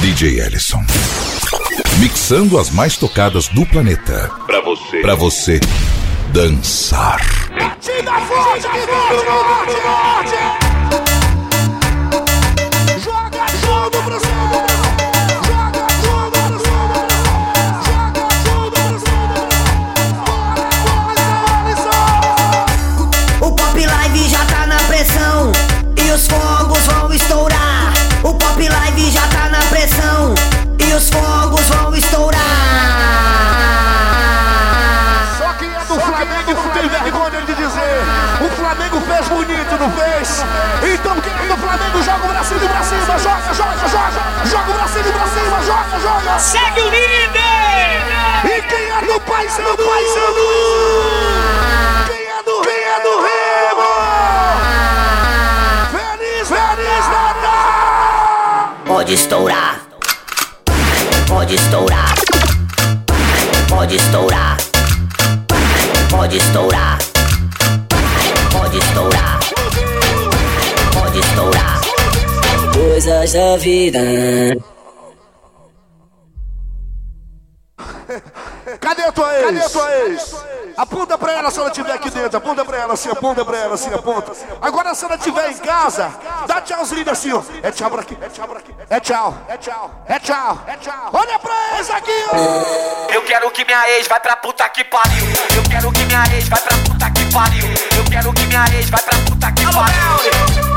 DJ Ellison. Mixando as mais tocadas do planeta. Pra você. Pra você dançar. Batida forte, forte, forte, forte. Joga tudo pro céu. Joga tudo pro céu. Joga tudo pro céu. Bora, Alisson. O Pop Live já tá na pressão e os fogos vão estourar. O Pop Live já tá na pressão e os fogos vão estourar. Só quem é do Flamengo não tem vergonha de dizer. O Flamengo fez bonito, não fez? Então quem é do Flamengo joga o bracinho pra cima, joga, joga, joga. Joga o bracinho pra cima, joga, joga. Segue o líder! E quem é do Paysandu? Paysandu? Quem é do Quem é do Remo? Feliz, feliz Natal! Pode estourar. Pode estourar. Pode estourar. Pode estourar. Pode estourar. Pode estourar. Coisas da vida. A tua ex? Cadê a tua ex? Aponta pra ela se ela estiver aqui dentro. Aponta pra ela assim, aponta pra ela assim, aponta. Agora se ela estiver em casa, dá tchauzinho assim, ó. É tchau pra aqui, é tchau pra aqui. É tchau, é tchau, é tchau, é tchau. Olha pra ex aqui, ó. Eu quero que minha ex vai pra puta que pariu. Eu quero que minha ex vai pra puta que pariu. Eu quero que minha ex vai pra puta que pariu.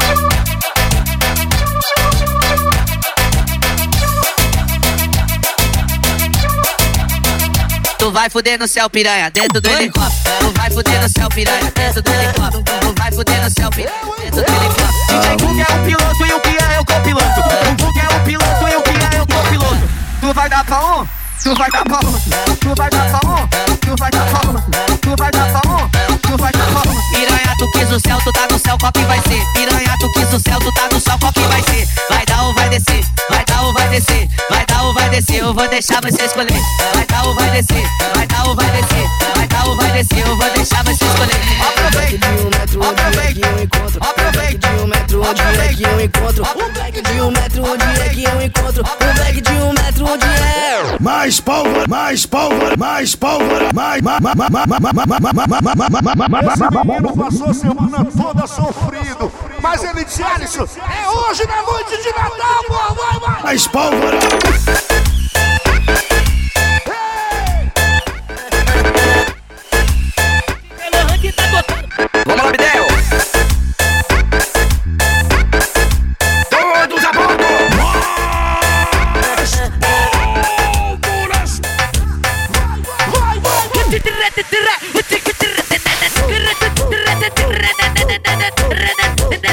Tu vai fuder no céu, piranha, dentro do helicóptero. Tu vai fuder no céu, piranha, dentro do helicóptero. Tu vai fuder no céu, piranha, dentro do helicóptero. DJ Cook é o piloto e o Pia é o copiloto. O Cook é o piloto e o Pia é o copiloto. Tu vai dar pra um? Tu vai dar pra um? Tu vai dar pra um? Tu vai dar pra um? Tu vai dar pra um? Tu vai dar pra um? Piranha, tu quis o céu, tu tá no céu, qual que vai ser? Piranha, tu quis o céu, tu tá no céu, qual que vai ser? Vai dar ou vai descer? Vai dar ou vai descer? Descer? Eu vou deixar você escolher. Vai dar ou vai descer? Vai dar ou vai descer? Vai dar ou vai descer? Eu vou deixar você escolher. Aproveita, aproveita, aproveita, de um metro onde é que eu encontro Um black de um metro onde é que eu encontro Um black de um metro onde é Mais pólvora, mais pólvora, mais pólvora Mais, mais, mais, mais, mais, mais, mais, Esse menino passou a semana toda sofrido Mas ele disse, Alisson, é hoje na noite de Natal, pô, vai, vai Mais pólvora Vamos lá, Bidel!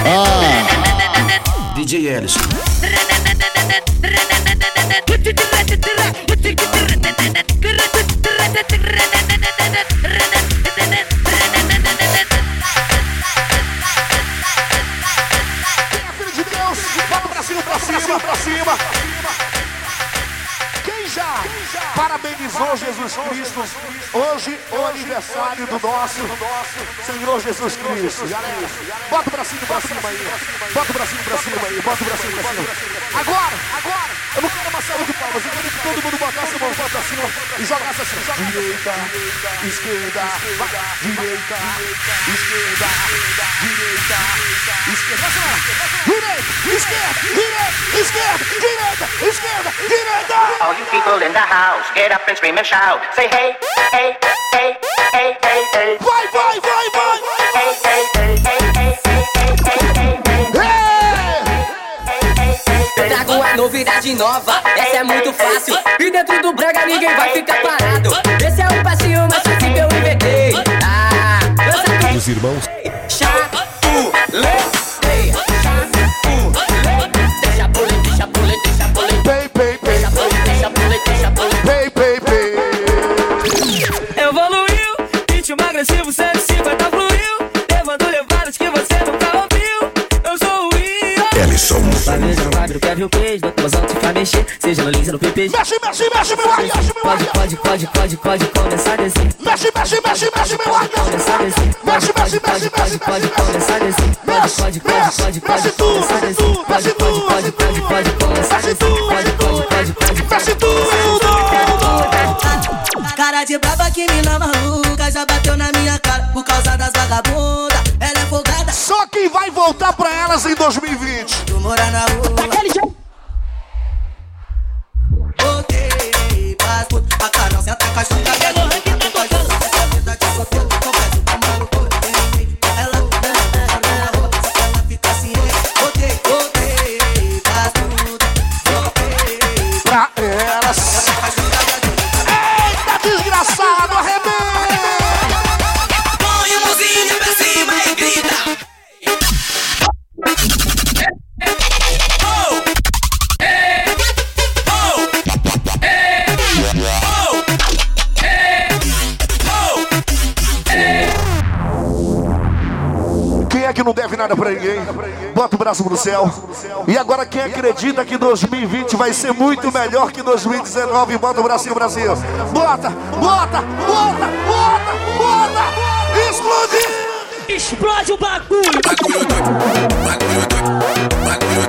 Ah. DJ Ellison. Pra cima, pra cima, pra cima. Parabenizou Jesus Cristo? Hoje é o aniversário do nosso Senhor Jesus Cristo. Bota pra cima, pra cima aí. Bota pra cima, pra cima aí. Bota pra cima, pra cima. Agora, agora, eu não quero uma salva de palmas. Eu quero que todo mundo botasse a mão pra cima e jogasse assim. Direita, esquerda, direita, esquerda, direita, esquerda. Direita, esquerda, direita, esquerda, direita, esquerda, direita. People in the house, get up and scream and shout. Say hey, hey, hey, hey, hey, hey. Vai, vai, vai, vai. Hey, hey, hey, hey, hey, hey, hey, hey, hey, hey. Trago a novidade nova, essa é muito fácil E dentro do brega ninguém vai ficar parado Esse é o passinho mais fácil que eu inventei Ah, dança Os irmãos Chapulê, mexer, seja no lisa no PPG. Mexe, mexe, mexe, meu arranha, Pode, pode, pode, pode, pode começar a descer. Mexe, mexe, mexe, mexe, meu arranha. Começar a descer. Mexe, mexe, mexe, mexe, pode começar a descer. Mexe, pode, pode, pode, pode começar a descer. Pode, pode, pode, pode, pode começar a descer. Pode, pode, pode, pode, mexe tudo. Cara de Mexe que mina maluca já bateu na minha cara por causa das vagabundas. Ela é folgada. Só quem vai voltar pra elas em 2020. Daquele jeito. mamacita, nada para ninguém. Bota o braço no céu. E agora quem acredita que 2020 vai ser muito melhor que 2019, bota o bracinho para. Bota, bota, bota, bota, bota. Explode! Explode o. Bagulho, bagulho, bagulho, bagulho.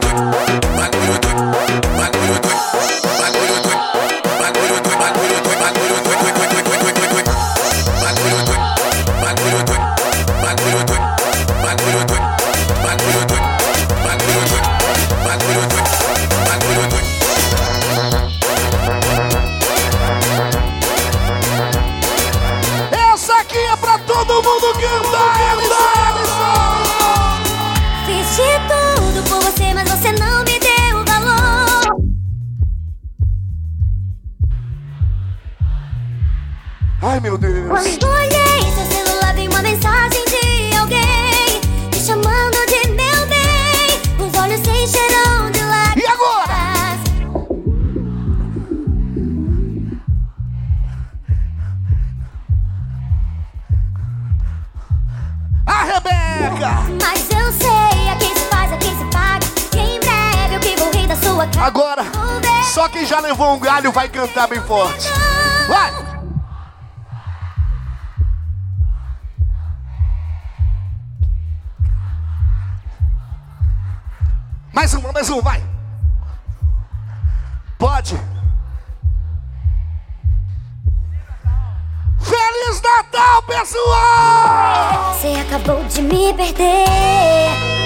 Feliz Natal, pessoal! Você acabou de me perder.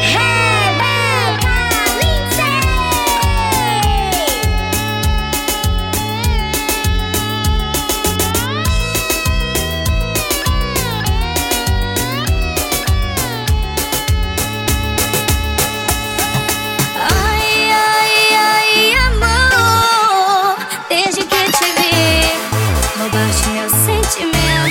Hey!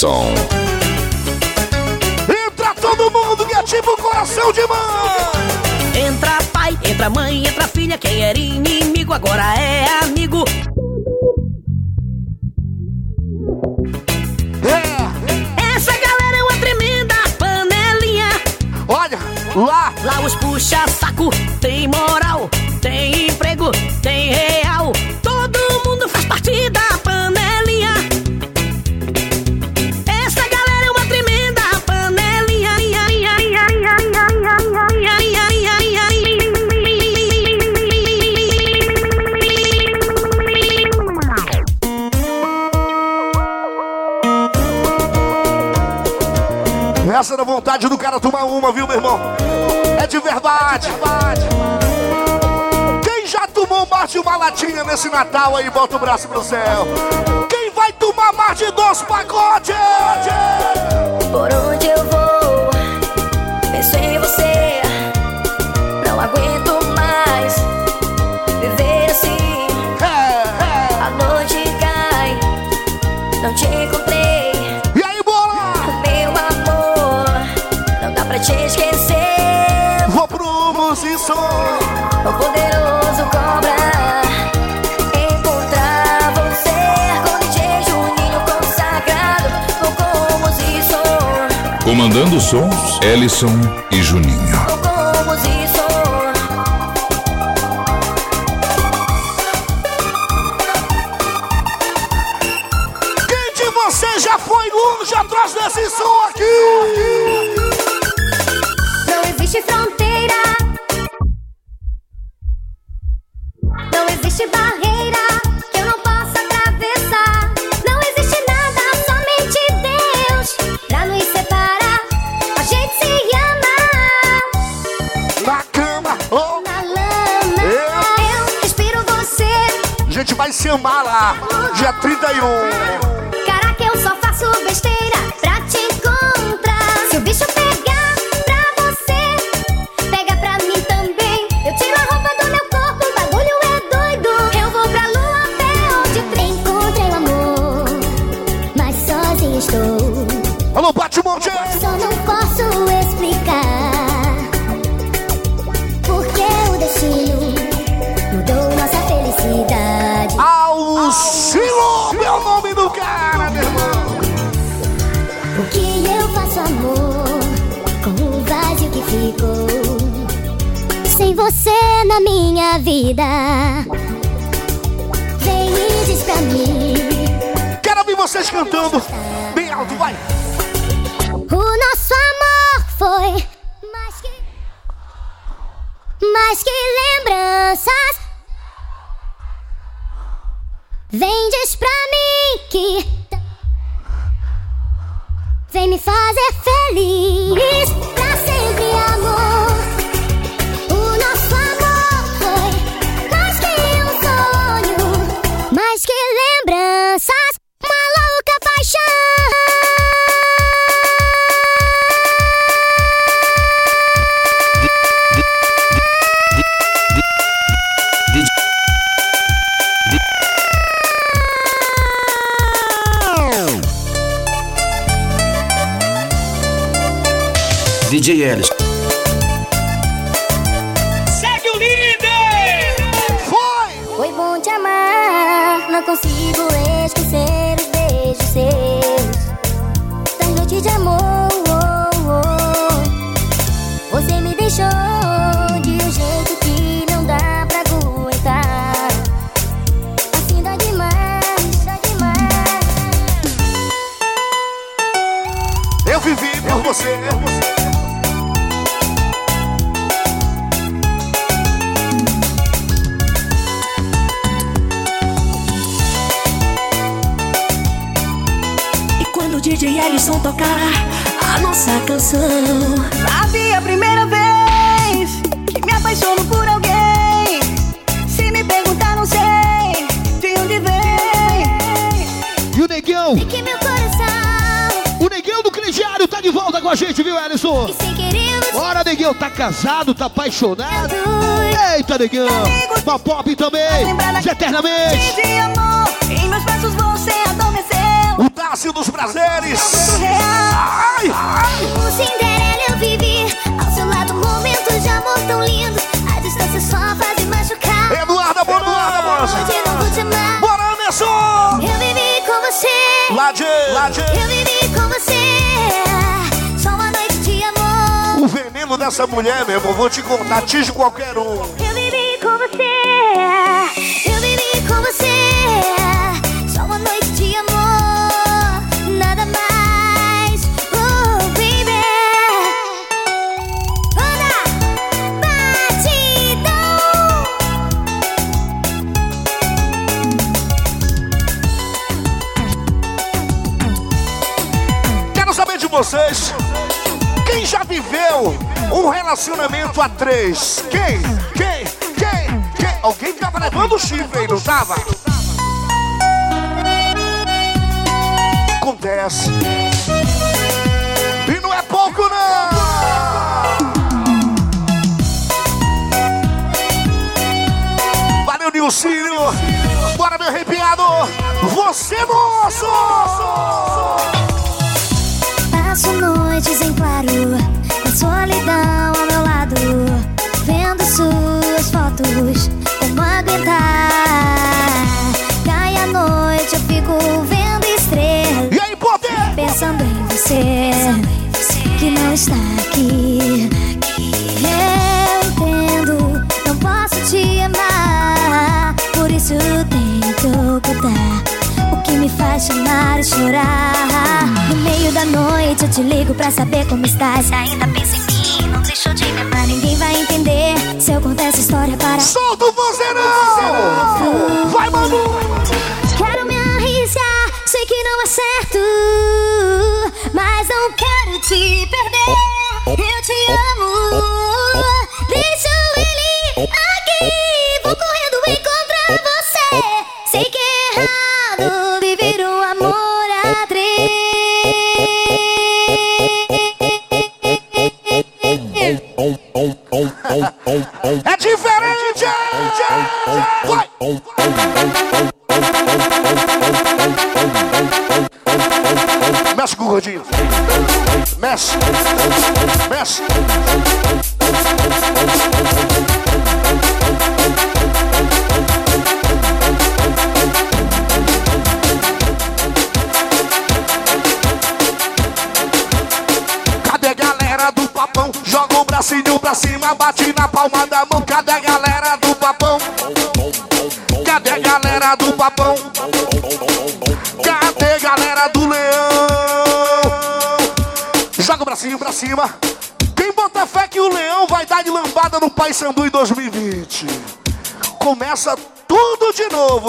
som. Entra todo mundo que ativa o coração de mãe. Entra pai, entra mãe, entra filha. Quem era inimigo agora é amigo. É. Essa galera é uma tremenda panelinha. Olha, lá. Lá os puxa passando vontade do cara tomar uma, viu, meu irmão? É de verdade. É de verdade. Quem já tomou mais de uma latinha nesse Natal aí, bota o braço pro céu. Quem vai tomar mais de dois pacotes? Por onde eu vou? Tudo, isso. O poderoso cobra você Com DJ Juninho consagrado Comandando sons, Ellison e Juninho. Monte! Só não posso explicar. Porque o destino mudou nossa felicidade. Auxílio, meu nome do cara, meu irmão. O que eu faço, amor, com o vazio que ficou? Sem você na minha vida. Vem e diz pra mim. Quero ouvir vocês cantando bem alto, vai. O nosso amor foi mais que. Mais que lembranças. Vem, diz pra mim que. Vem me fazer feliz DJ Ellis. Segue o líder! Foi! Foi bom te amar, não consigo esquecer os beijos seus. Das noites de amor, oh, oh. você me deixou de um jeito que não dá pra aguentar. Assim dá demais, dá demais. Eu vivi por você. E DJ Ellison tocar a nossa canção Sabe a primeira vez que me apaixono por alguém? Se me perguntar, não sei de onde vem. E o negão, Que meu coração, o negão do crediário tá de volta com a gente, viu, Ellison? e sem querer Bora, negão, tá casado, tá apaixonado? Eita, negão, uma pop também, eternamente. De amor, em meus braços você adormeceu. O Dácio dos Prazeres. Ai, ai. O Cinderela eu vivi Ao seu lado momentos de amor tão lindos A distância só faz me machucar Eduarda Bonanza. Hoje não vou te amar Bora, Anderson. Eu vivi com você Lade, Lade. Eu vivi com você Só uma noite de amor O veneno dessa mulher, meu irmão, vou te contar, atinge qualquer um. Vocês. Quem já viveu um relacionamento a três? Quem? Quem? Quem? Quem? Alguém tava levando chifre aí, não tava? Acontece. E não é pouco, não! Valeu, Nilcínio! Bora, meu arrepiado! Você, moço! Passo noites em claro, com solidão ao meu lado, vendo suas fotos, como aguentar? Cai a noite, eu fico vendo estrelas. E aí, poder? Pensando em você, que não está aqui. Eu entendo, não posso te amar. Por isso tento ocultar o que me faz chamar e chorar. Meio da noite eu te ligo pra saber como estás. Ainda pensa em mim, não deixou de me amar. Ninguém vai entender se eu contar essa história para. Solta o vozeirão! Vai, Manu! Quero me arriscar, sei que não é certo, mas não quero te perder. Eu te amo,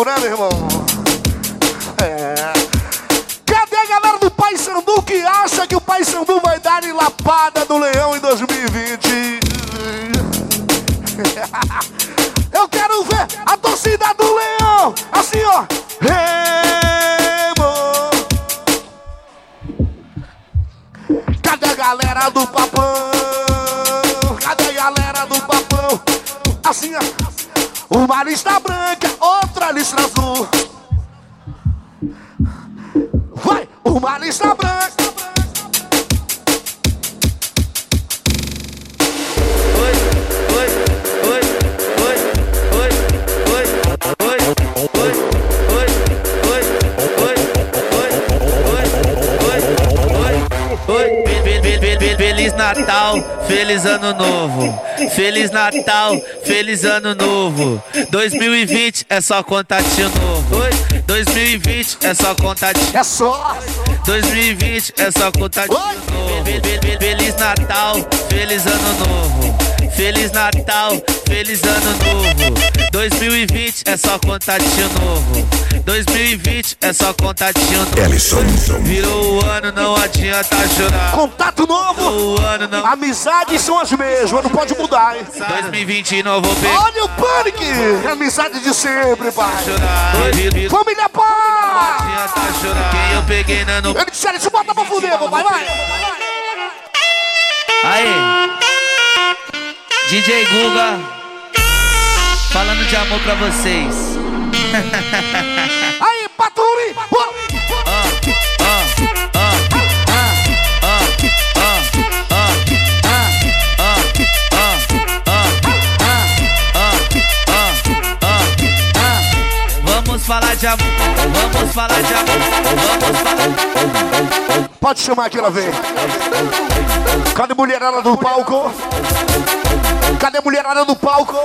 de novo, né, meu irmão? Feliz ano novo. Feliz Natal, feliz ano novo. 2020 é só contatinho novo. Oi, 2020 é só contatinho. É só. 2020 é só contatinho novo. Fe- fe- fe- Feliz Natal, feliz ano novo. Feliz Natal, feliz ano novo. 2020 é só contatinho novo. 2020 é só contatinho novo. Ellison. Virou o ano, não adianta chorar. Contato novo. O ano, não. Amizades são as mesmas, não pode mudar, hein? 2020 não vou pegar. Olha o pânico! Amizade de sempre, pai. Chorar. Família pá! Adianta chorar. Quem eu peguei na no. Ele disse, ele se bota pra fuder, papai, vai! Aí. DJ Guga. Falando de amor pra vocês. Aí, Paturi! bora! Falar de amor, vamos falar de amor, vamos falar. Pode chamar que ela vem. Cadê a mulherada do palco? Cadê a mulherada do palco?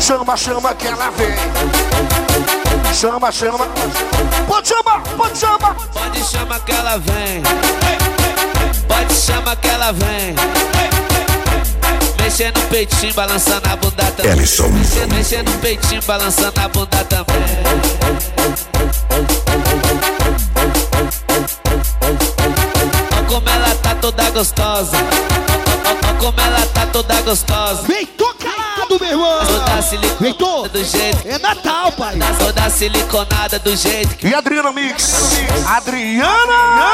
Chama, chama que ela vem. Chama, chama. Pode chamar, pode chamar. Pode chamar que ela vem. Pode chamar que ela vem. Mexendo no peitinho, balançando a bunda também. Ellison. Mexendo, mexendo no peitinho, balançando a bunda também. Olha como ela tá toda gostosa. Olha como ela tá toda gostosa. Vem tocado, meu irmão. Toda siliconada do jeito. É Natal, pai. Toda siliconada do jeito que. E Adriana Mix. Adriana!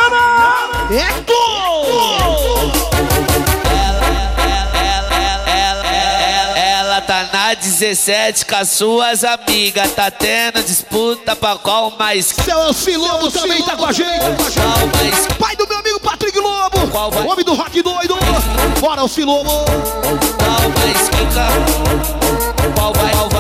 Adriana. É tu! Tá na 17 com as suas amigas. Tá tendo disputa pra qual mais. Seu Cilobo também tá com a gente. Qual mais. Pai do meu amigo Patrick Lobo. Qual vai? Homem do rock doido. Bora, o Silomo. Pau vai esquentar. Pau vai, pau vai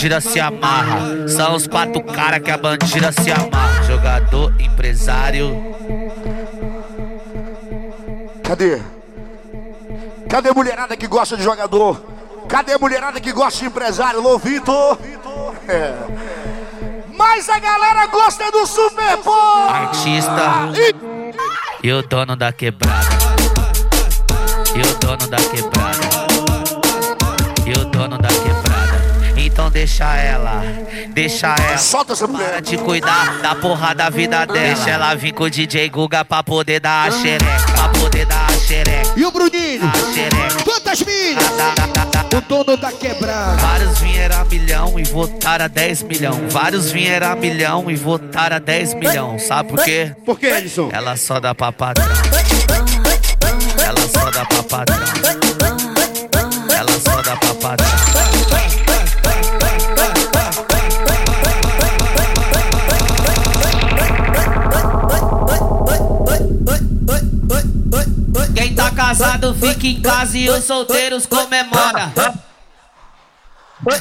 bandida se amarra. São os quatro cara que a bandida se amarra. Jogador, empresário. Cadê? Cadê a mulherada que gosta de jogador? Cadê mulherada que gosta de empresário? Alô, Vitor? É. Mas a galera gosta do Super Bowl! Artista. E o dono da quebrada. E o dono da quebrada. E o dono da quebrada. Então deixa ela, deixa ela. Solta essa mulher. Para de cuidar da porra da vida dela. Deixa ela vir com o DJ Guga pra poder dar a xereca. Pra poder dar a xereca. E o Bruninho? A xereca. Quantas milhas? O dono da quebrada. Vários vieram a milhão e votaram a 10 milhão. Vários vieram a milhão e votaram a 10 milhão. Sabe por quê? Por quê, Edson? Ela só dá pra padrão. Ela só dá pra padrão. Ela só dá pra padrão. Quem tá casado fica em casa e os solteiros comemora.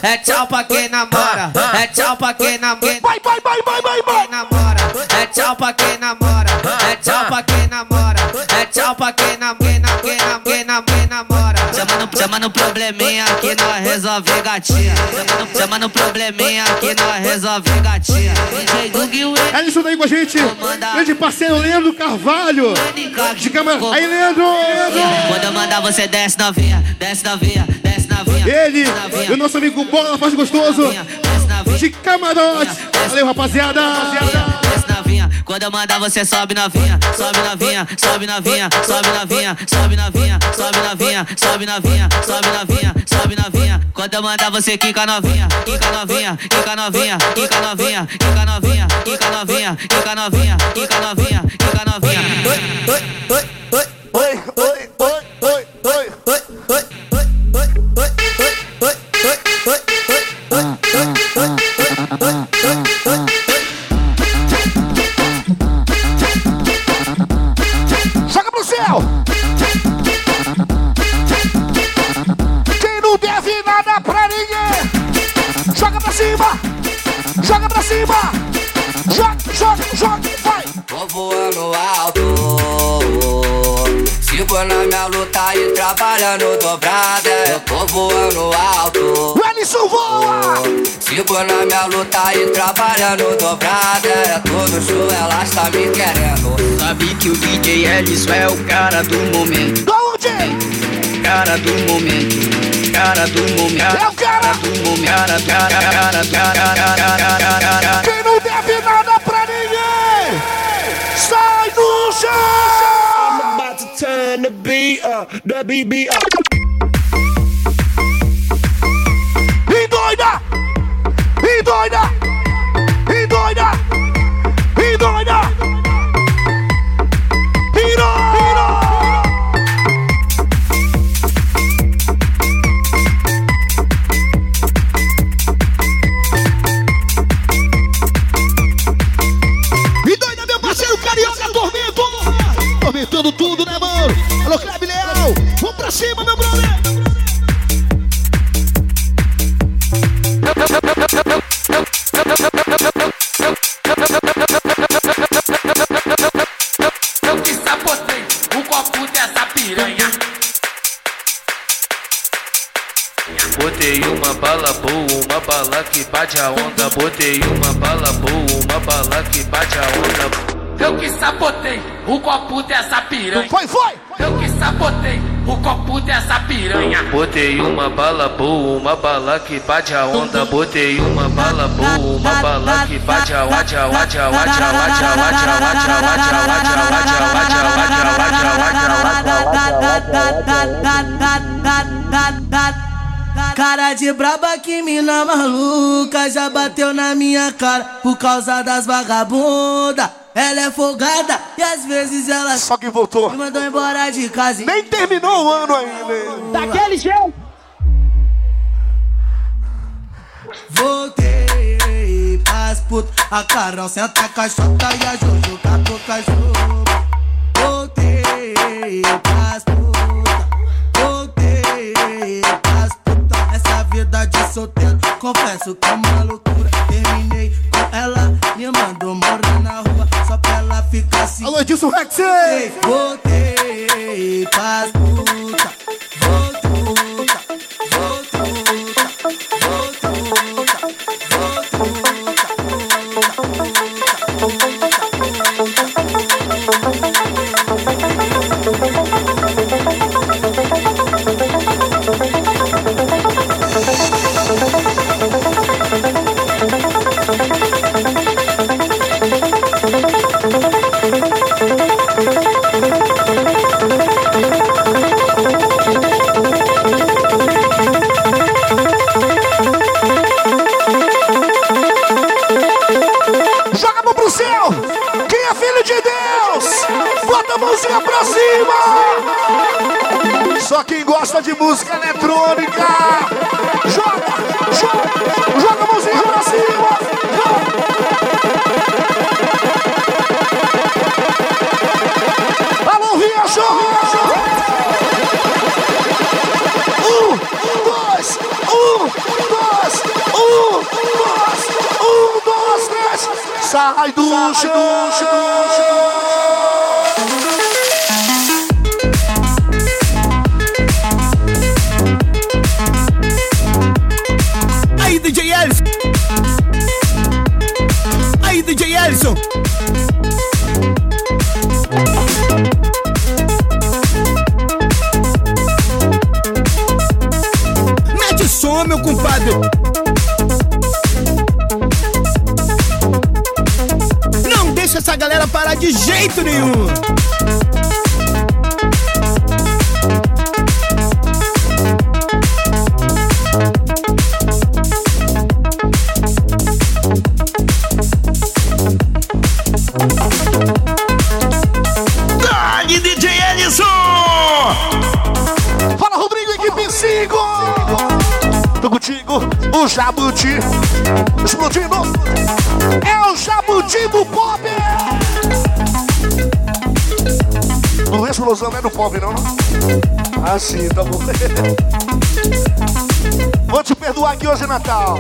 É tchau pra quem namora, é tchau pra quem namora. Vai, vai, vai, vai, vai, vai. namora. É tchau pra quem namora, é tchau pra quem namora. É tchau pra quem namora, quem nam- quem nam- quem nam- quem namora. Chama no, chama no probleminha que nós resolve gatinha. Chama no, chama no probleminha que nós resolve gatinha. DJ Doug e o Ellison tá aí com a gente. Grande parceiro Leandro Carvalho. De câmera. Aí, Leandro! Quando eu mandar você desce novinha, desce novinha. Ele e o nosso amigo Bola Faz Gostoso. De camarote. Valeu, rapaziada. Quando eu mandar você sobe novinha, sobe novinha, sobe novinha, sobe novinha, sobe novinha, sobe novinha, sobe novinha, sobe novinha, sobe novinha. Quando eu mandar você quica novinha, quica novinha, quica novinha, quica novinha, quica novinha, quica novinha, quica novinha, quica novinha, quica novinha. Oi, oi, oi, oi, oi, oi, oi, oi uh uh oi, oi, oi, oi, oi, oi. Trabalhando dobrada Eu tô voando alto. O Ellison voa! Sigo na minha luta e trabalhando dobrada É todo show, ela está me querendo. Sabe que o DJ Ellison é o cara do momento. Onde? Cara do momento Cara do momento. É o cara! Do momento Cara, cara, cara, cara, cara, cara, cara Quem não deve nada é bibia. E doida! E doida! Bala que bate a onda. Botei uma bala boa, uma bala que bate a onda. Eu que sabotei o copo dessa piranha. Foi, foi! Eu que sabotei o copo dessa piranha. Botei uma bala boa, uma bala que bate a onda. Botei uma bala boa, uma bala que bate a onda. Bate a onda, bate a onda, bate a Cara de braba que mina maluca já bateu na minha cara por causa das vagabunda. Ela é folgada e às vezes ela só que voltou. Me mandou embora de casa. Nem terminou o ano ainda. Daquele jeito. Voltei pras putas, a Carol senta a caixota e a Jojo catou cachorro. Voltei pras putas, vida de solteiro, confesso que é uma loucura. Terminei com ela, me mandou morar na rua, só pra ela ficar assim. Alô, Edilson Rex! Voltei pras putas, voltuta, voltuta, Quem gosta de música eletrônica! Joga! Joga! Joga a mãozinha pra cima! Alô, viajou! Um, dois, um, dois, um, dois, um, dois, três. Sai do chão. Não deixa essa galera parar de jeito nenhum. Não é é do pop, não, não? Ah, sim, tá bom. Vou te perdoar aqui hoje, Natal.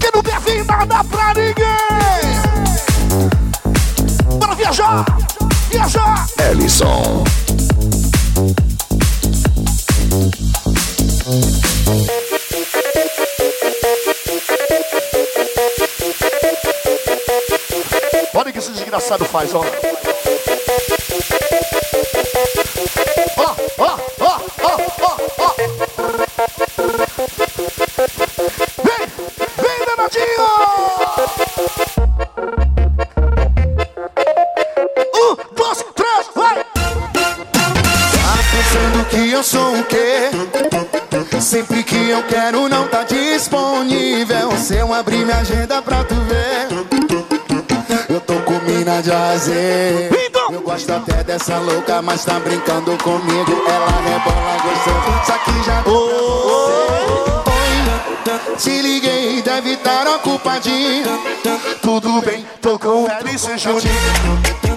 Que não deve nada pra ninguém! Desgraçado faz, ó. Ó, ó, ó, ó, ó, ó. Vem, de azer Eu gosto até dessa louca, mas tá brincando comigo. Ela rebola gostoso, só que já Oi, te liguei, deve estar ocupadinho Tudo bem, tô com Alice e Juninho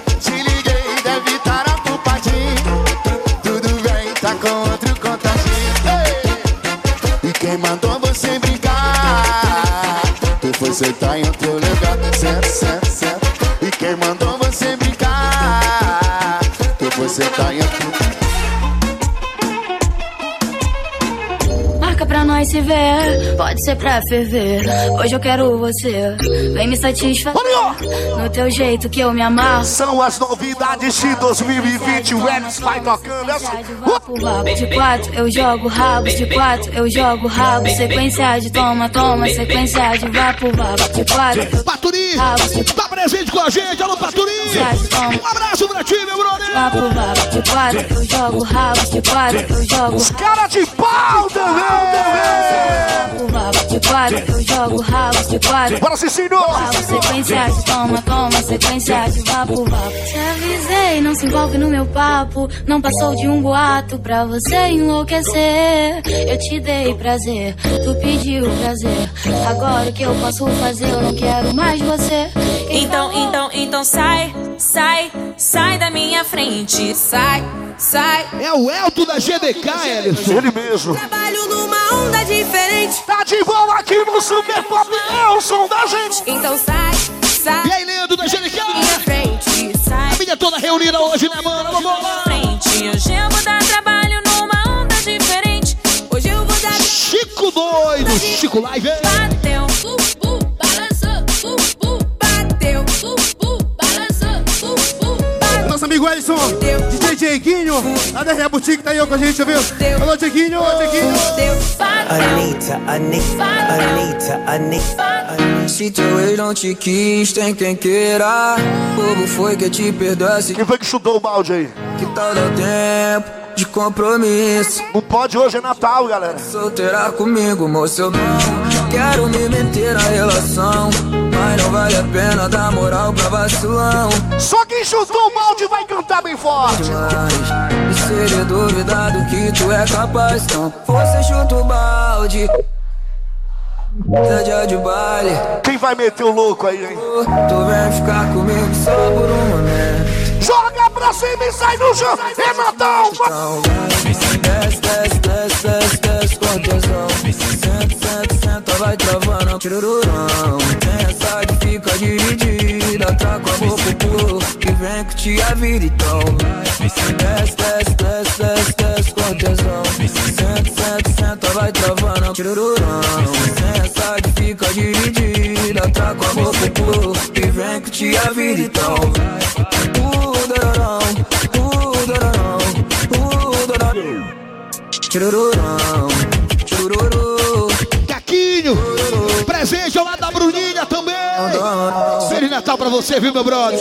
pode ser pra ferver. Hoje eu quero você, vem me satisfazer. No teu jeito que eu me amarro. São as novidades de 2020, o Elis vai tocando essa. Vapo, vapo de quatro, eu jogo rabo de quatro, eu jogo rabo. Sequência de toma, toma, sequência de vapo, vapo de quatro. Paturi, tá presente com a gente, alô Paturi. Um abraço pra ti, meu brother. Vapo, vapo de quatro, eu jogo rabo de quatro, eu jogo Os caras de pau também. Vapo, vapo de quatro, eu jogo rabo de quatro. Bora, Cicinho! Sequência de toma, toma, sequência de vapo, vapo. Te avisei, não se envolve no meu papo. Não passou de um boato pra você enlouquecer. Eu te dei prazer, tu pediu prazer. Agora o que eu posso fazer? Eu não quero mais você. Então, então, então sai, sai, sai da minha frente, sai, sai. É o Elton da GDK, Ellison. Ele mesmo. Trabalho numa onda diferente. Tá de boa aqui no Super Pop, o som da gente. Então sai, sai. E aí, Leandro da GDK? Minha frente, sai. A mídia toda reunida hoje, né, mano? Vamos lá. Frente, hoje eu vou dar trabalho numa onda diferente. Hoje eu vou dar. Chico doido, Chico Live. Bateu, uh, Ellison, DJ Dieguinho, da Rea Boutique, tá aí com a gente, viu? Alô, Dieguinho, Dieguinho. Anitta, Anitta, Anitta, Anitta. Se teu ex não te quis, tem quem queira. Como foi que te perdoasse? Quem foi que chutou o balde aí? Que tal dar tempo de compromisso? Não pode, hoje é Natal, galera. Solteira comigo, moço, eu não quero me meter na relação. Mas não vale a pena dar moral pra vacilão. Só quem chutou o balde vai cantar bem forte. Mas e seria duvidado que tu é capaz. Então você chuta o balde. Dia de baile. Quem vai meter o louco aí, hein? Tu vem ficar comigo só por um momento. Joga pra cima e sai no chão. É Natal, Então desce, desce, desce, desce, desce com tesão. Senta, senta, senta, vai travando, tirururão. Tem essa que fica dividida, tá com a boca pro que vem que te a vida, então. Desce, desce, desce, desce, desce com tesão. Senta, senta, senta, vai travando, tirururão. Tem essa que fica dividida, tá com a boca pro que vem que te a vida, então. Tudorão, tudorão, tudorão. Churururão, pra você, viu, meu brother?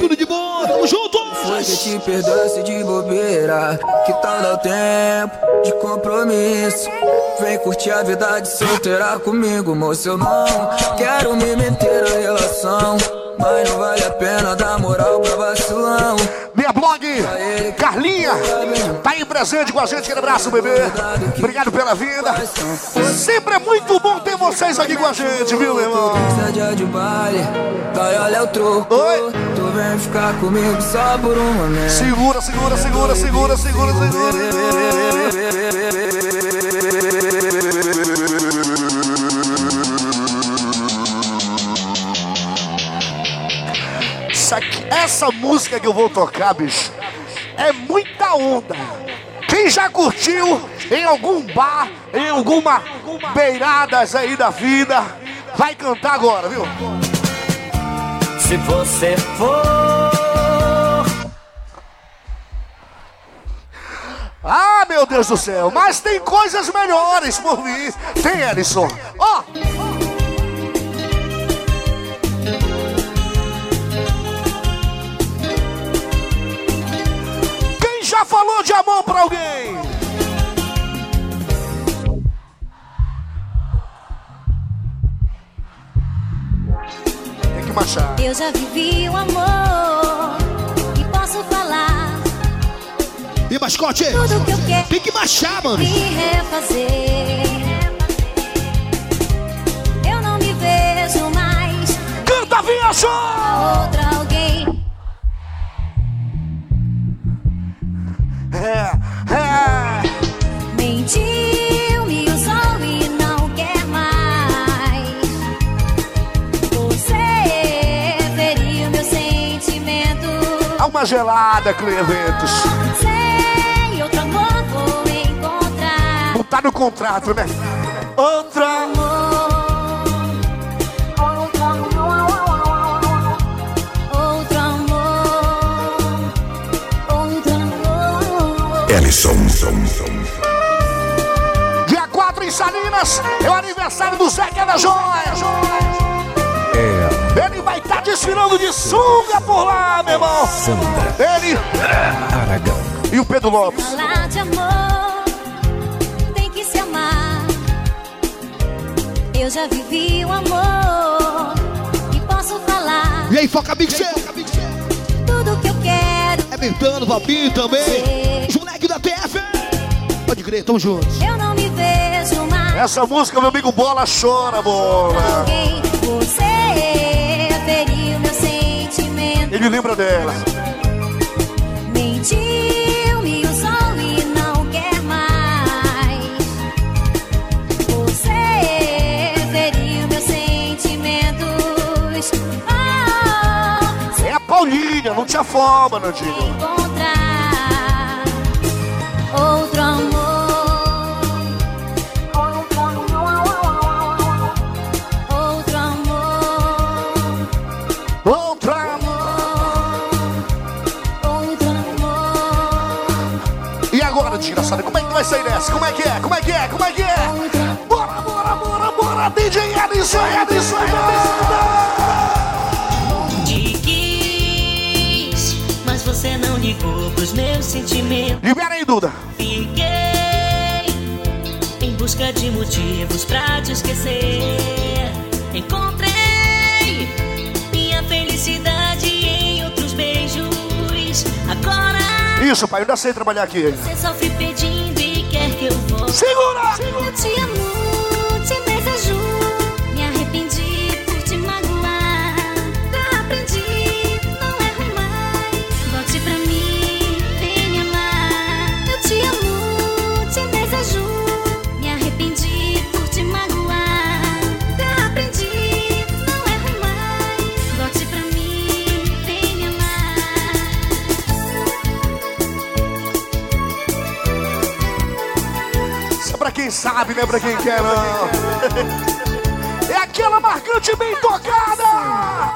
Tudo de bom, tamo junto. Foi que te perdoasse de bobeira. Que tal dar o tempo de compromisso? Vem curtir a vida de solteira comigo, moço. Eu não quero me meter na relação. Mas não vale a pena dar moral pra vacilão. Blog, Carlinha, tá aí presente com a gente. Aquele abraço, bebê. Obrigado pela vida. Sempre é muito bom ter vocês aqui com a gente, viu, meu irmão? Essa dia de baile, vai olha o troco. Tu vem ficar comigo só por um momento. Segura, segura, segura, segura, segura, Essa, essa música que eu vou tocar, bicho, é muita onda. Quem já curtiu em algum bar, em alguma beiradas aí da vida, vai cantar agora, viu? Se você for. Ah, meu Deus do céu, mas tem coisas melhores por vir. Tem, Ellison. Ó. Quem já falou de amor pra alguém? Tem que marchar. Eu já vivi o amor e posso falar E mascote, tudo que eu quero. tem que marchar, mano. Me refazer. Eu não me vejo mais. Canta, viajou! Gelada, Cleventos. Sei, outro amor vou encontrar. Tá no contrato, né? Outra. Outro amor, outro amor. Ellison. Dia 4 em Salinas é o aniversário do Zeca da Joia. É estar desfilando de sunga por lá, meu irmão. Sandra Ele Aragão. e o Pedro Lopes. Falar de amor, tem que se amar. Eu já vivi o amor e posso falar E aí, foca Big tudo que eu quero. É Bentano, Valpinho também. Os moleques da TF. Pode crer, tamo juntos. Eu não me vejo mais. Essa música, meu amigo Bola chora, bola. Alguém, Ele lembra dela. Mentiu, me usou e não quer mais. Você feriu meus sentimentos. Oh, É a Paulinha, não te afoba, Nandinho. Agora, desgraçada, como é que vai sair dessa? Como é que é? Como é que é? Como é que é? Bora, bora, bora, bora, DJ Edson, Edson, Te quis, mas você não ligou pros meus sentimentos. Libera aí, Duda. Fiquei em busca de motivos pra te esquecer. Encontrei Isso, pai, eu ainda sei trabalhar aqui. você sofre pedindo e quer que eu volte. Segura! Eu te amo, quem sabe, não é pra quem quer, não. É aquela marcante bem tocada!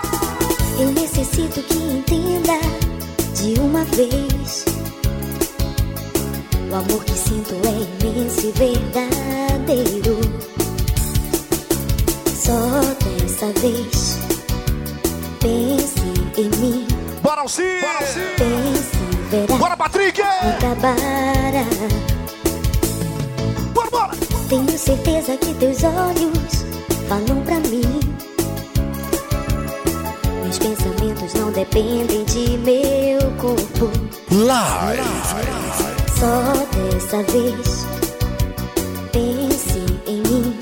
Eu necessito que entenda de uma vez. O amor que sinto é imenso e verdadeiro. Só dessa vez, pense em mim. Bora, Alci! Pense, verá. Bora, Patrick! Acabará. Tenho certeza que teus olhos falam pra mim. Meus pensamentos não dependem de meu corpo. Live. Só dessa vez, pense em mim.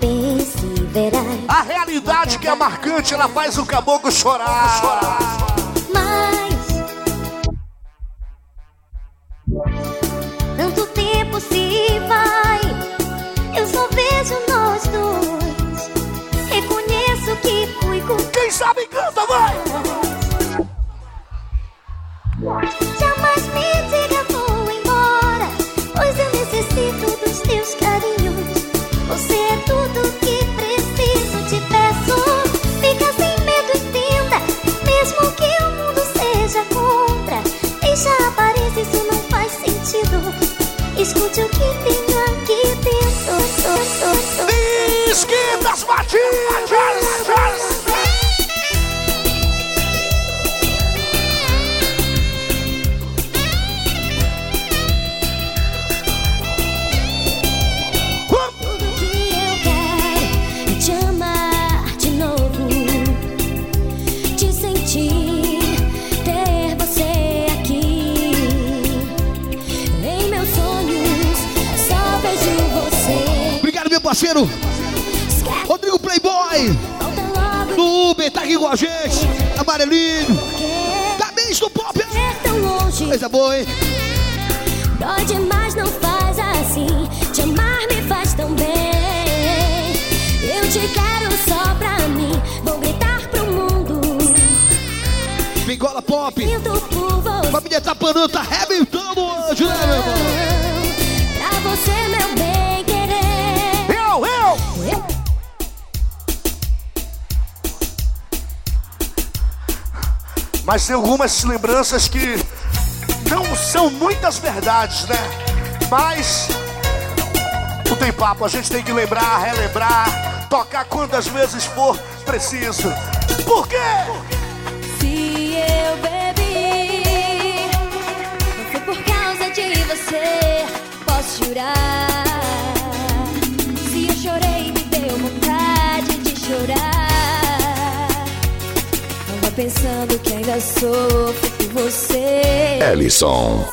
Pense, verás. A realidade que é marcante, ela faz o caboclo chorar. Mas Jamais me diga vou embora, pois eu necessito dos teus carinhos. Você é tudo que preciso, te peço. Fica sem medo, entenda, mesmo que o mundo seja contra. Deixa a aparência, isso não faz sentido. Escute o que tenho parceiro. Rodrigo Playboy. Do Uber, tá aqui com a gente. Amarelinho. Cabeça do pop. Longe. Coisa boa, hein? Dói demais, não faz assim. Te amar me faz tão bem. Eu te quero só pra mim. Vou gritar pro mundo. Bingola Pop. Família Tapanã tá arrebentando hoje, né, meu irmão? Mas tem algumas lembranças que não são muitas verdades, né? Mas não tem papo, a gente tem que lembrar, relembrar, tocar quantas vezes for preciso. Por quê? Se eu bebi, foi por causa de você, posso jurar. Pensando que ainda sofro por você. Ellison.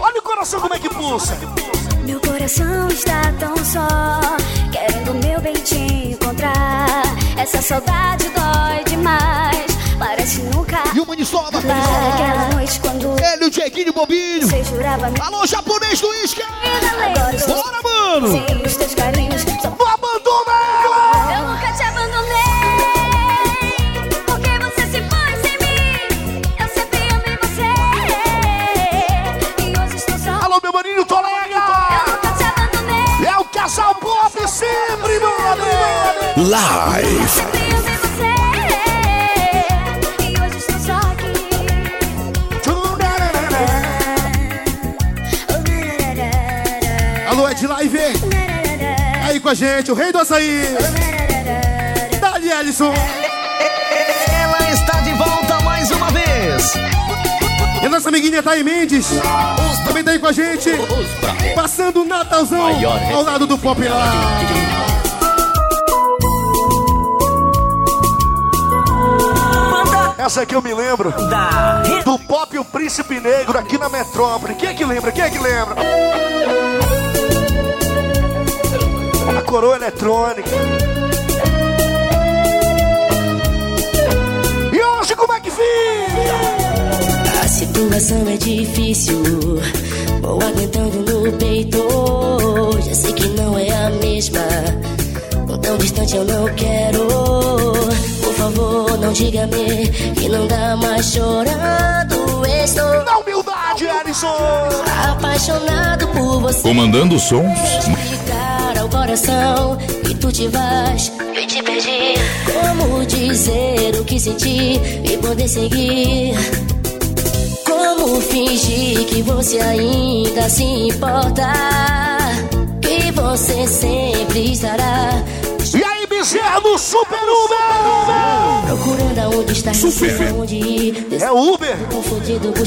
Olha o coração como é que pulsa. Meu coração está tão só, querendo meu bem te encontrar. Essa saudade dói demais, parece nunca. E o Manisova, Para aquela noite quando Ele, o Dieguinho Bobinho. você jurava me Alô, japonês do isca! Agora Bora, mano! Sem os teus carinhos, só Live. Alô, Ed Live. Aí com a gente, o rei do açaí. Dali, Ellison. Ela está de volta mais uma vez. E a nossa amiguinha Thay Mendes. Também tá aí com a gente. Passando o Natalzão ao lado do Pop lá. Essa aqui eu me lembro do Pop e o Príncipe Negro aqui na metrópole. Quem é que lembra? Quem é que lembra? A coroa eletrônica. E hoje como é que fica? A situação é difícil, vou aguentando no peito. Já sei que não é a mesma, tão distante eu não quero. Não diga-me que não dá mais chorando. Estou Na humildade, Alisson! apaixonado por você. Comandando sons. Explicar ao coração que tu te vais, eu te perdi. Como dizer o que senti e poder seguir? Como fingir que você ainda se importa? Que você sempre estará E do Super Uber! procurando aonde está Super. É o Uber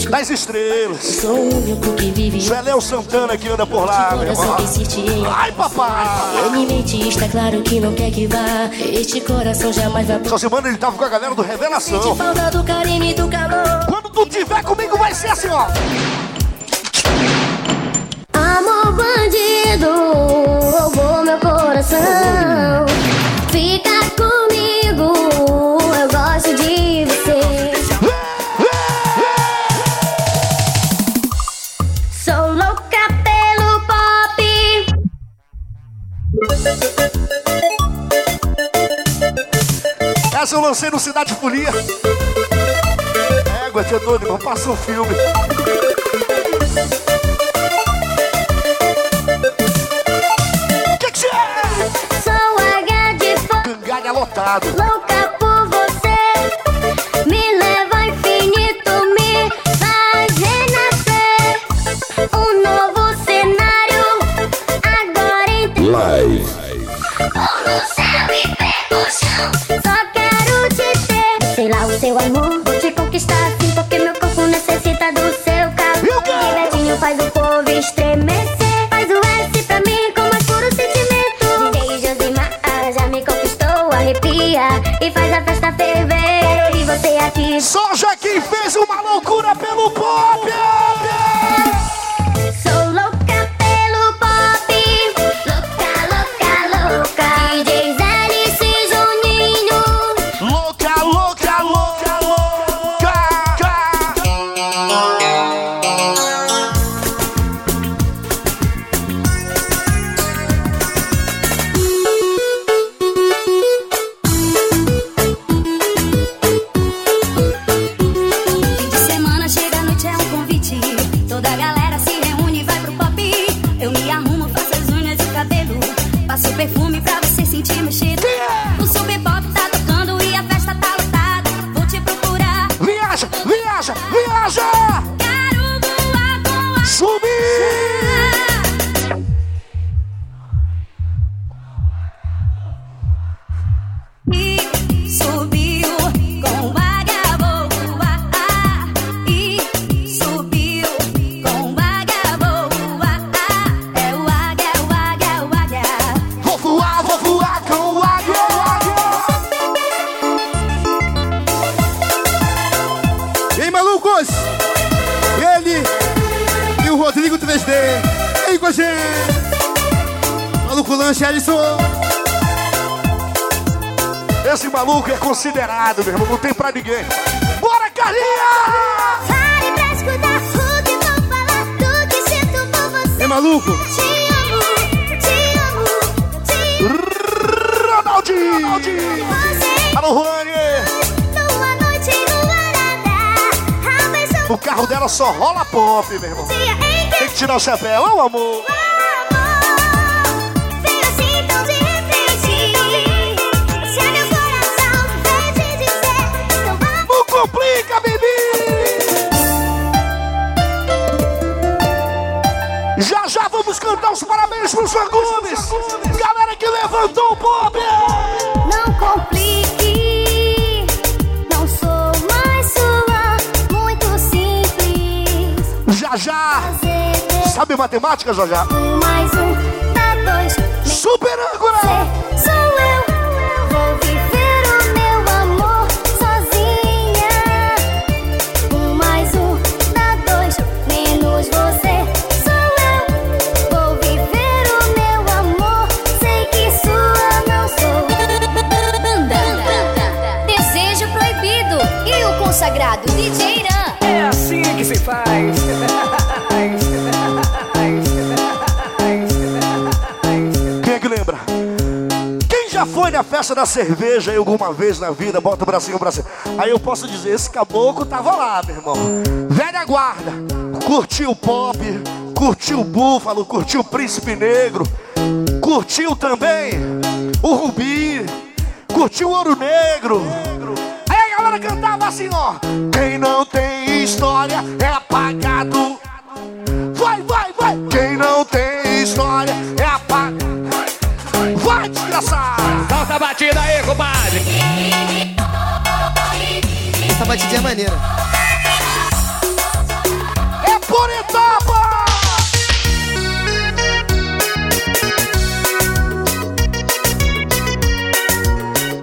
das estrelas. Sou o único que vive Isso é Léo Santana que anda por lá, meu irmão. Ai, papai! Ele mente, está claro que não quer que vá. Este coração jamais vai Essa semana ele tava com a galera do Revelação. Quando tu tiver comigo vai ser assim, ó. Amor bandido, roubou meu coração. Essa eu lancei no Cidade Folia. Égua, tia doido, irmão, passa o filme. Que que é? Sou H de fo... Cangalha lotado. Louca. Você aqui. Repente. Se é vamos. Não complica, bebê! Já já vamos cantar os parabéns pros Gomes! Galera que levantou o pop! Não complique, não sou mais sua, muito simples. Já já! Sabe matemática, já? um mais um dá dois. Super âncora! Na festa da cerveja aí alguma vez na vida? Bota o bracinho pra cima. Aí eu posso dizer, esse caboclo tava lá, meu irmão. Velha guarda. Curtiu o pop, curtiu o búfalo, curtiu o príncipe negro. Curtiu também o rubi, curtiu o ouro negro. Aí a galera cantava assim, ó. Quem não tem história é apagado. Batida aí, compadre. Essa batidinha é maneira. É por etapa.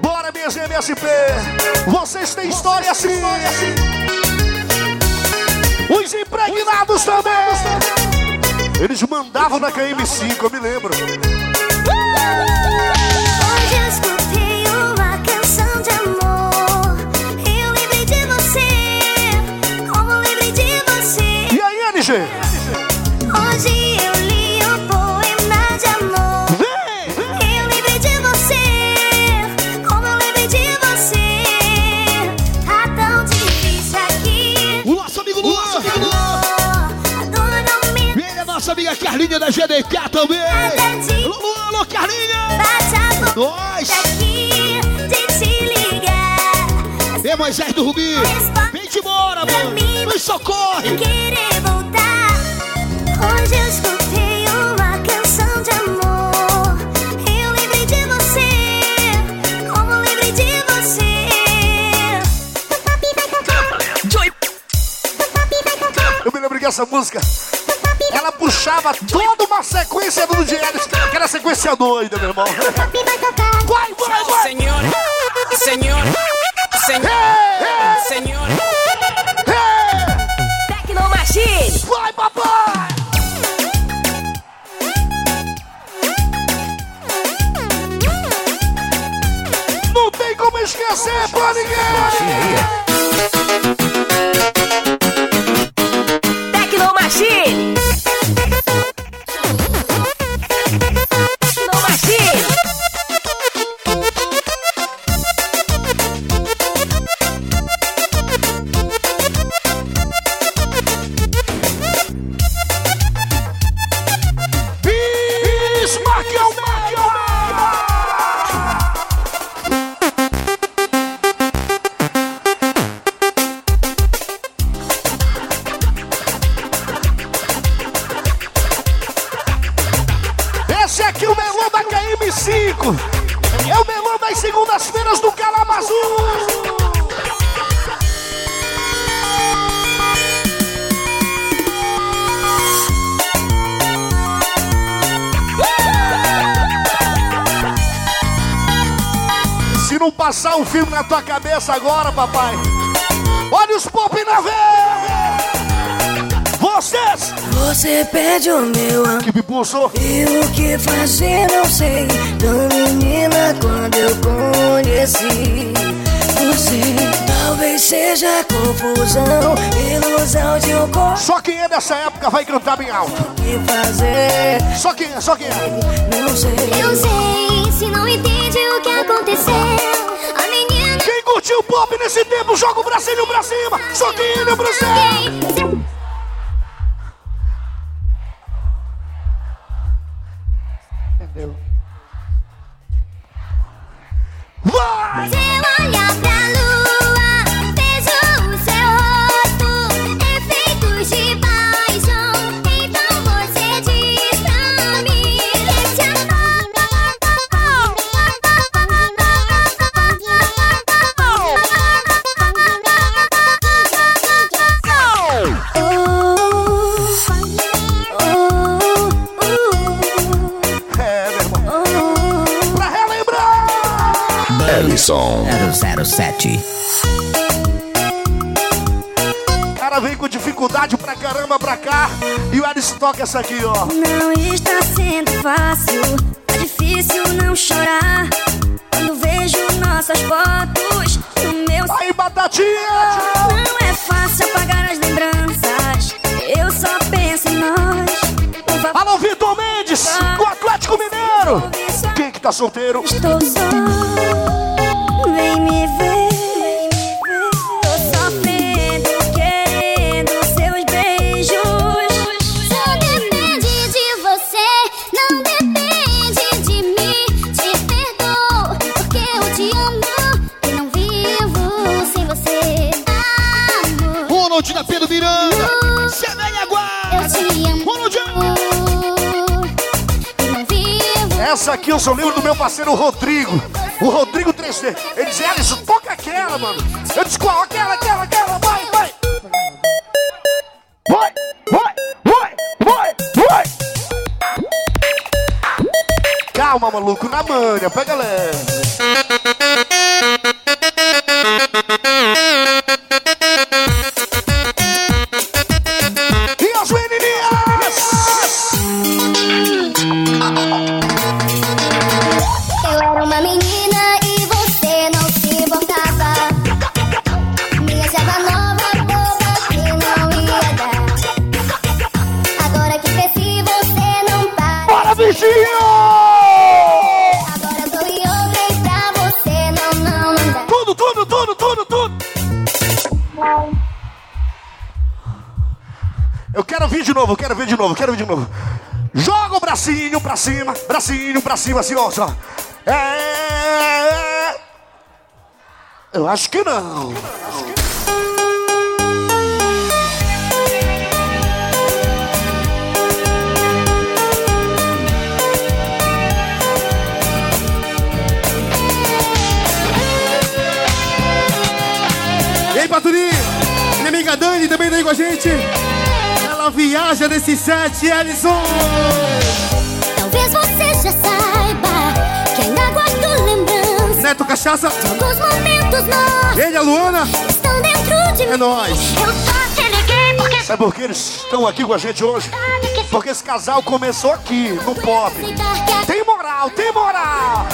Bora, minhas MSP. Vocês têm história assim. Os impregnados também. Eles mandavam na KM5, eu me lembro. Hoje NG? Hoje eu li um poema de amor. Eu lembrei de você, como eu lembrei de você. Tá tão difícil aqui. O nosso amigo Luan. A dor não me Ele é nossa amiga Carlinha da GDK também. Alô, alô, Carlinha. bate a boca Nós. Aí, Moisés do Rubi. Nos socorre. Querer voltar. Hoje eu escutei uma canção de amor. Eu lembrei de você. Como eu lembrei de você. Eu me lembro que essa música, ela puxava toda uma sequência do Dielis, que era sequência doida, meu irmão. Vai, vai, vai! Senhor, senhor, senhor, senhor. Tecnomachine. Vai, papai! Não tem como esquecer pra ninguém! É o melô das segundas-feiras do Calamazu. Se não passar um filme na tua cabeça agora, papai, olha os pop na veia! Vocês! Você pede o meu amor. Que. E o que fazer não sei. Tão menina quando eu conheci você. Talvez seja confusão, ilusão de um corpo. Só quem é dessa época vai cantar bem alto. que fazer. Só quem é, só quem é. Não sei. Eu sei, se não entende o que aconteceu. A menina. Quem curtiu pop nesse tempo, joga o bracinho pra cima. Só quem é no Brasil. Não está sendo fácil, tá difícil não chorar. Quando vejo nossas fotos no meu Aí, batatinha! Não é fácil apagar as lembranças. Eu só penso em nós. Alô, Vitor Mendes, do Atlético Mineiro! Quem que tá solteiro? Estou só. Aqui eu só lembro do meu parceiro Rodrigo. O Rodrigo 3D. Ele dizia, Alisson, toca aquela, mano. Eu disse, qual? Aquela, aquela, aquela, vai, vai. Vai, vai, vai, vai, vai. Calma, maluco, na manha, pega leve. Pra cima, assim, ó. Só. É, é, Eu acho que não. E aí, Paturinho? Minha amiga Dani também tá aí com a gente. Ela viaja nesse set, Ellison. Já saiba que ainda guardo lembranças. Neto Cachaça. Alguns momentos nós Ele, a Luana. estão dentro de mim. É nóis. Eu só te liguei porque Sabe por que eles estão aqui com a gente hoje? Porque esse casal começou aqui, no pop. Tem moral, tem moral!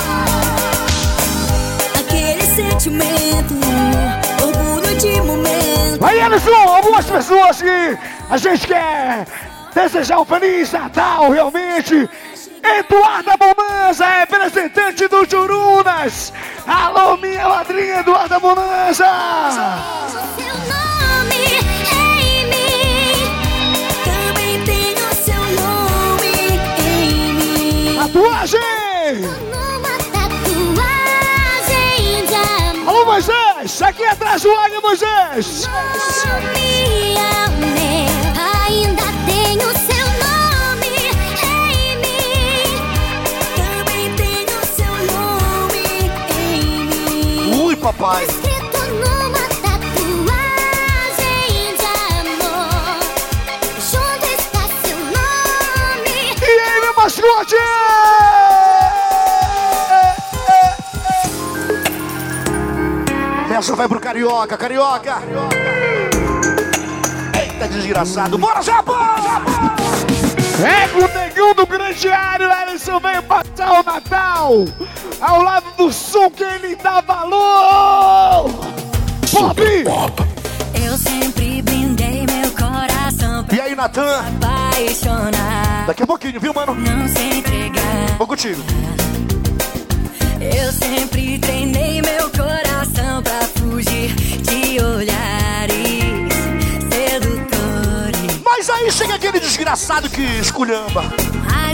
Aquele sentimento, orgulho de momento. Aí, Alisson, algumas pessoas que a gente quer desejar um Feliz Natal, realmente. Eduarda Bonanza, representante do Jurunas. Alô, minha madrinha Eduarda Bonanza. seu nome em mim. Também tenho seu nome em mim. Tatuagem! Alô, Moisés, aqui atrás do Águia, Moisés. Me papai! Escrito numa tatuagem de amor. Junto está seu nome. E aí, meu mascote? Essa vai pro Carioca, Carioca! Eita, desgraçado! Bora, Japa! É o do grande área, Alisson veio passar o Natal ao lado do som que ele dá valor. Pop! Eu sempre brindei meu coração pra E aí, Natan? apaixonar. Daqui a pouquinho, viu, mano? Não se entregar. Vou contigo. Eu sempre treinei meu coração pra fugir de olhares sedutores. Mas aí chega aquele desgraçado que esculhamba.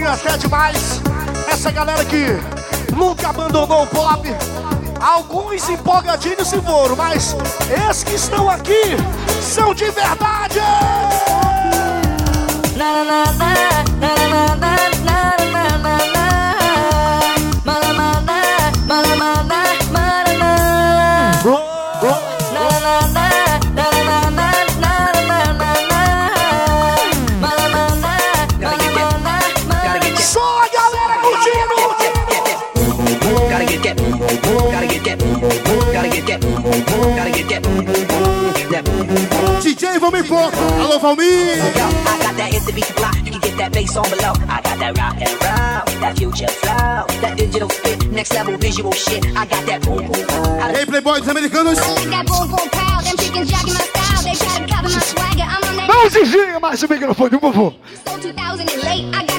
carinho até demais. Essa galera que nunca abandonou o pop. Alguns empolgadinhos se foram, mas esses que estão aqui são de verdade! Na na na Valmir Porto. Alô, Valmir. Hey, playboys americanos. Não se mais o microfone, por favor. So 2008, I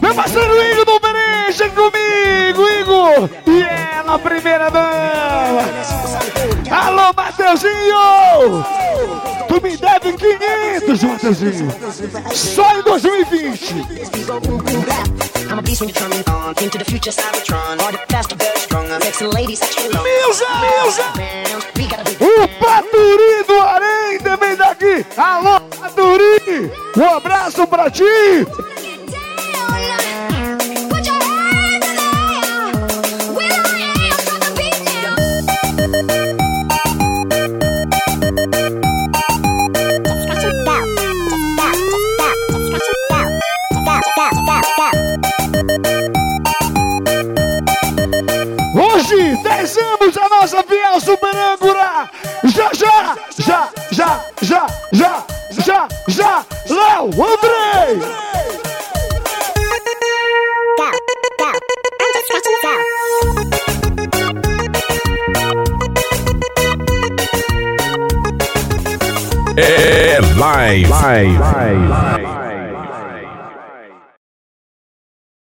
Meu parceiro Igor do Bereja comigo, Igor. Yeah. A primeira dama. Alô, Mateuzinho! Tu me deve 500, Mateuzinho. Só em 2020. Milza, Milza! O Paturi do Arém também tá daqui. Alô, Paturi! Um abraço pra ti! Hoje, 10 anos nossa fiel Superângora! Já, já, já, já, já, já, já, já, Léo Andrei! É live. live. live. live.